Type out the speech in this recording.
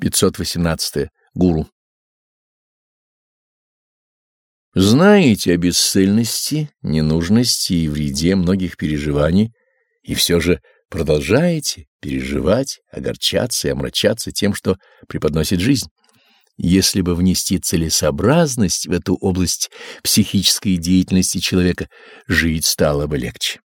518. Гуру. Знаете о бесцельности, ненужности и вреде многих переживаний, и все же продолжаете переживать, огорчаться и омрачаться тем, что преподносит жизнь. Если бы внести целесообразность в эту область психической деятельности человека, жить стало бы легче.